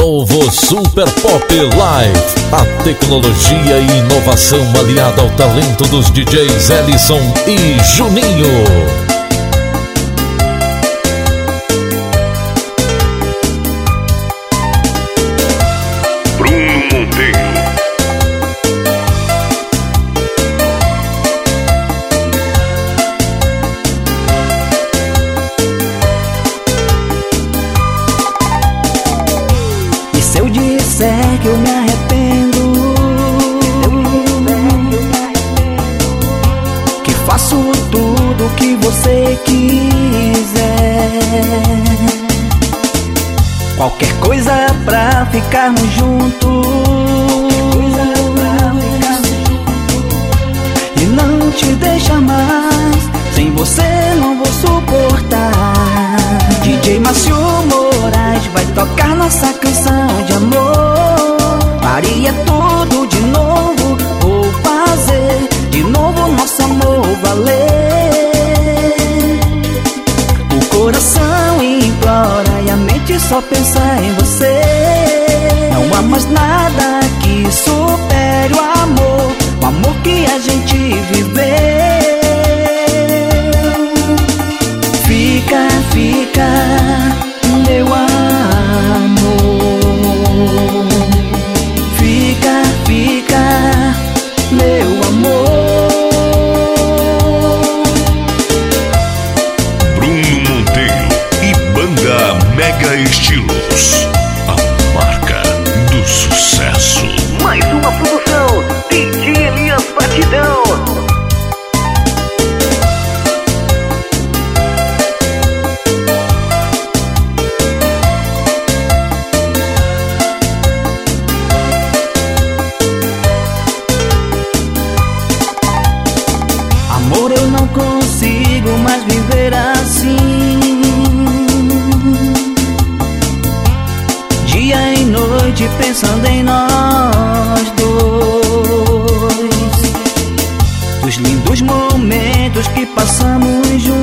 Novo Super Pop Live. A tecnologia e inovação aliada ao talento dos DJs Ellison e Juninho. Qualquer coisa pra ficarmos juntos. E não te deixa mais. Sem você não vou suportar. DJ Márcio Moraes vai tocar nossa valer. O coração implora e a mente só pensa em você. Estilos. A marca do sucesso. Mais uma produção DJ Elias Batidão. Dia e noite pensando em nós dois. Dos lindos momentos que passamos juntos.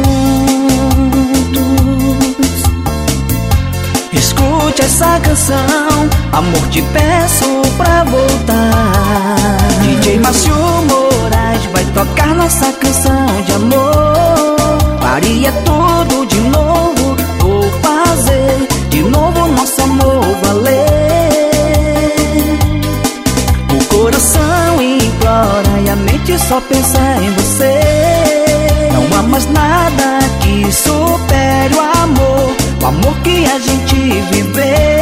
Escute essa canção, amor, te peço pra voltar. DJ Márcio Moraes vai tocar nossa só pensa em você. Não há mais nada que supere o amor, o amor que a gente viveu.